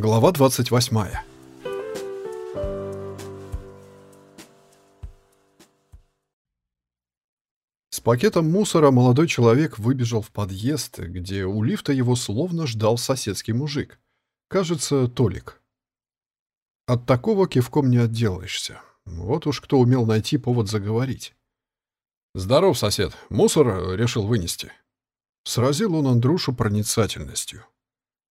Глава 28 С пакетом мусора молодой человек выбежал в подъезд, где у лифта его словно ждал соседский мужик. Кажется, Толик. От такого кивком не отделаешься. Вот уж кто умел найти повод заговорить. «Здоров, сосед. Мусор решил вынести». Сразил он Андрюшу проницательностью.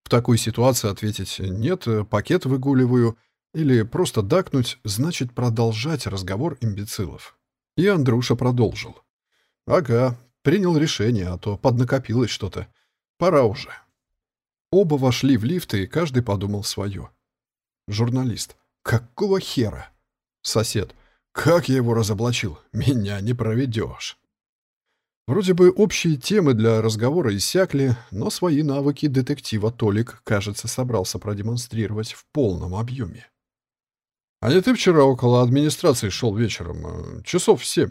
В такой ситуации ответить «нет, пакет выгуливаю» или просто дакнуть значит продолжать разговор имбецилов. И Андрюша продолжил. «Ага, принял решение, а то поднакопилось что-то. Пора уже». Оба вошли в лифт, и каждый подумал свое. Журналист. «Какого хера?» Сосед. «Как я его разоблачил? Меня не проведешь». Вроде бы общие темы для разговора иссякли, но свои навыки детектива Толик, кажется, собрался продемонстрировать в полном объеме. «А не ты вчера около администрации шел вечером? Э, часов в семь?»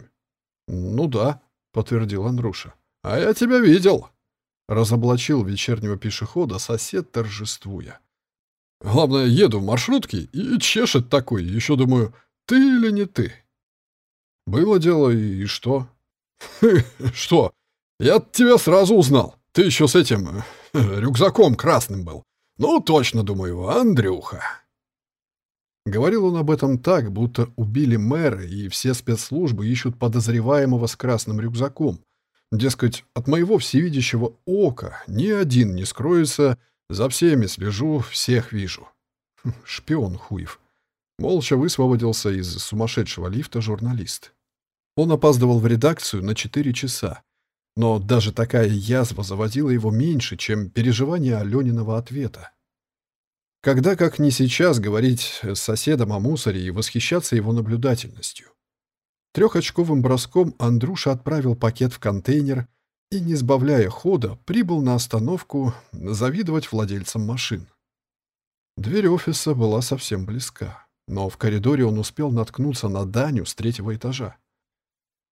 «Ну да», — подтвердил Андруша. «А я тебя видел», — разоблачил вечернего пешехода сосед, торжествуя. «Главное, еду в маршрутке и чешет такой, еще думаю, ты или не ты?» «Было дело, и что?» «Что? Я тебя сразу узнал. Ты еще с этим э, рюкзаком красным был. Ну, точно, думаю, Андрюха». Говорил он об этом так, будто убили мэра, и все спецслужбы ищут подозреваемого с красным рюкзаком. Дескать, от моего всевидящего ока ни один не скроется, за всеми слежу, всех вижу. Шпион хуев. Молча высвободился из сумасшедшего лифта журналист. Он опаздывал в редакцию на 4 часа. Но даже такая язва заводила его меньше, чем переживание Алёниного ответа. Когда, как не сейчас, говорить с соседом о мусоре и восхищаться его наблюдательностью. Трехочковым броском Андрюша отправил пакет в контейнер и, не сбавляя хода, прибыл на остановку завидовать владельцам машин. Дверь офиса была совсем близка, но в коридоре он успел наткнуться на Даню с третьего этажа.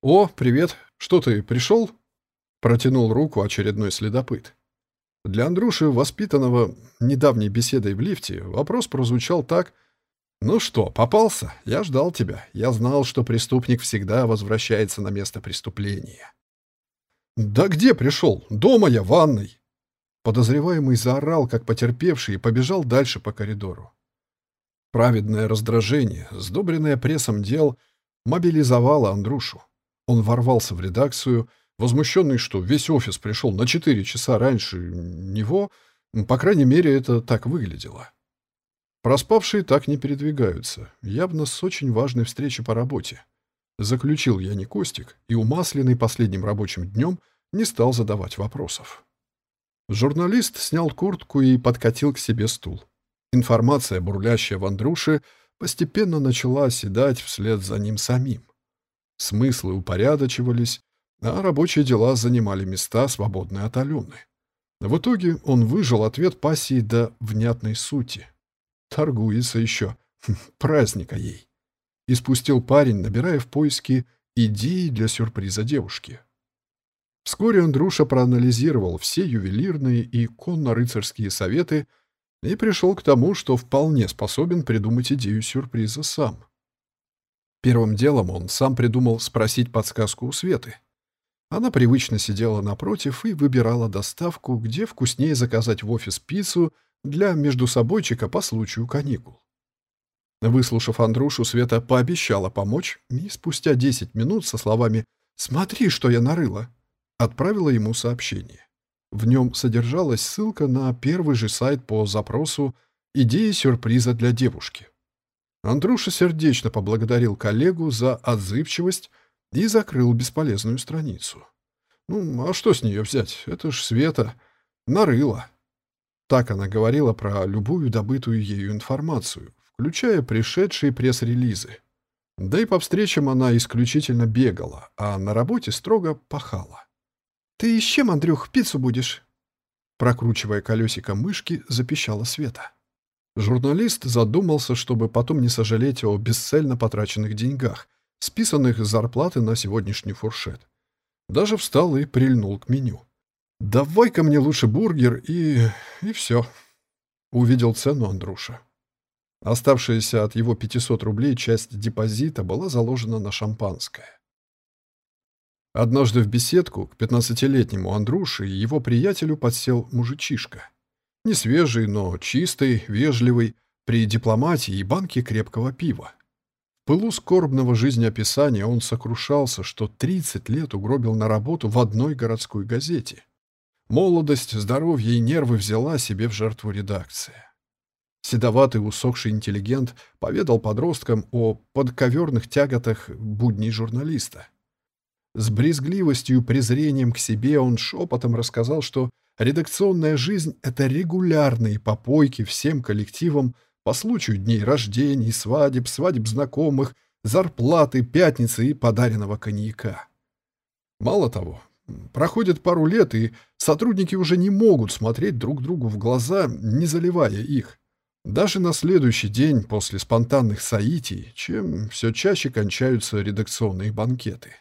«О, привет! Что ты, пришел?» Протянул руку очередной следопыт. Для Андрюши, воспитанного недавней беседой в лифте, вопрос прозвучал так «Ну что, попался? Я ждал тебя. Я знал, что преступник всегда возвращается на место преступления». «Да где пришел? Дома я, в ванной!» Подозреваемый заорал, как потерпевший, и побежал дальше по коридору. Праведное раздражение, сдобренное прессом дел, мобилизовало Андрушу. Он ворвался в редакцию, возмущенный, что весь офис пришел на четыре часа раньше него, по крайней мере, это так выглядело. Проспавшие так не передвигаются, явно с очень важной встречи по работе. Заключил я не Костик, и умасленный последним рабочим днем не стал задавать вопросов. Журналист снял куртку и подкатил к себе стул. Информация, бурлящая в Андрюше, постепенно начала оседать вслед за ним самим. Смыслы упорядочивались, а рабочие дела занимали места, свободные от Алены. В итоге он выжил ответ пассии до внятной сути. Торгуется еще. Хм, праздника ей. И спустил парень, набирая в поиски идеи для сюрприза девушки. Вскоре Андрюша проанализировал все ювелирные и конно-рыцарские советы и пришел к тому, что вполне способен придумать идею сюрприза сам. Первым делом он сам придумал спросить подсказку у Светы. Она привычно сидела напротив и выбирала доставку, где вкуснее заказать в офис пиццу для междусобойчика по случаю каникул. Выслушав Андрушу, Света пообещала помочь, и спустя 10 минут со словами «Смотри, что я нарыла!» отправила ему сообщение. В нем содержалась ссылка на первый же сайт по запросу «Идеи сюрприза для девушки». Андруша сердечно поблагодарил коллегу за отзывчивость и закрыл бесполезную страницу. Ну, а что с нее взять? Это ж Света. Нарыла. Так она говорила про любую добытую ею информацию, включая пришедшие пресс-релизы. Да и по встречам она исключительно бегала, а на работе строго пахала. «Ты с чем, Андрюх, пиццу будешь?» Прокручивая колесико мышки, запищала Света. Журналист задумался, чтобы потом не сожалеть о бесцельно потраченных деньгах, списанных с зарплаты на сегодняшний фуршет. Даже встал и прильнул к меню. «Давай-ка мне лучше бургер и... и все». Увидел цену Андруша. Оставшаяся от его 500 рублей часть депозита была заложена на шампанское. Однажды в беседку к 15-летнему Андрюше и его приятелю подсел мужичишка. Не свежий, но чистый, вежливый, при дипломатии и банке крепкого пива. В пылу скорбного жизнеописания он сокрушался, что 30 лет угробил на работу в одной городской газете. Молодость, здоровье и нервы взяла себе в жертву редакция. Седоватый усохший интеллигент поведал подросткам о подковерных тяготах будней журналиста. С брезгливостью и презрением к себе он шепотом рассказал, что редакционная жизнь — это регулярные попойки всем коллективам по случаю дней рождений, свадеб, свадеб знакомых, зарплаты, пятницы и подаренного коньяка. Мало того, проходит пару лет, и сотрудники уже не могут смотреть друг другу в глаза, не заливая их. Даже на следующий день после спонтанных соитий, чем все чаще кончаются редакционные банкеты.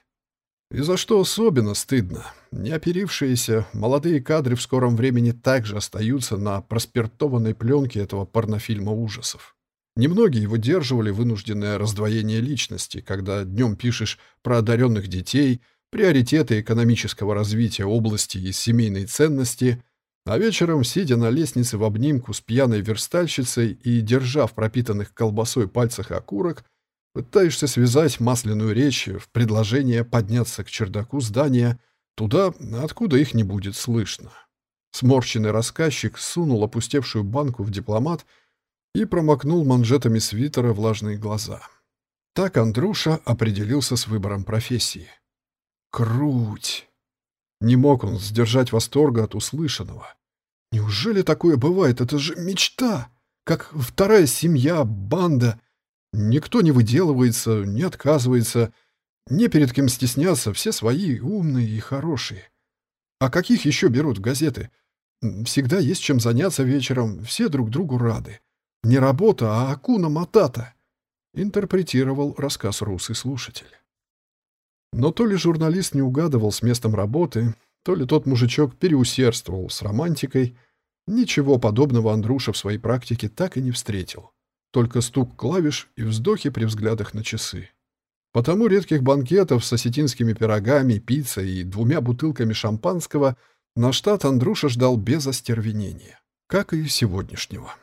И за что особенно стыдно, неоперившиеся молодые кадры в скором времени также остаются на проспиртованной пленке этого порнофильма ужасов. Немногие выдерживали вынужденное раздвоение личности, когда днем пишешь про одаренных детей, приоритеты экономического развития области и семейной ценности – а вечером, сидя на лестнице в обнимку с пьяной верстальщицей и держа в пропитанных колбасой пальцах окурок, пытаешься связать масляную речь в предложение подняться к чердаку здания туда, откуда их не будет слышно. Сморщенный рассказчик сунул опустевшую банку в дипломат и промокнул манжетами свитера влажные глаза. Так Андруша определился с выбором профессии. Круть! Не мог он сдержать восторга от услышанного. Неужели такое бывает? Это же мечта! Как вторая семья, банда. Никто не выделывается, не отказывается. Не перед кем стесняться, все свои, умные и хорошие. А каких еще берут в газеты? Всегда есть чем заняться вечером, все друг другу рады. Не работа, а акуна матата, интерпретировал рассказ русый слушатель. Но то ли журналист не угадывал с местом работы, то ли тот мужичок переусердствовал с романтикой. Ничего подобного Андруша в своей практике так и не встретил. Только стук клавиш и вздохи при взглядах на часы. Потому редких банкетов с осетинскими пирогами, пиццей и двумя бутылками шампанского на штат Андруша ждал без остервенения, как и сегодняшнего.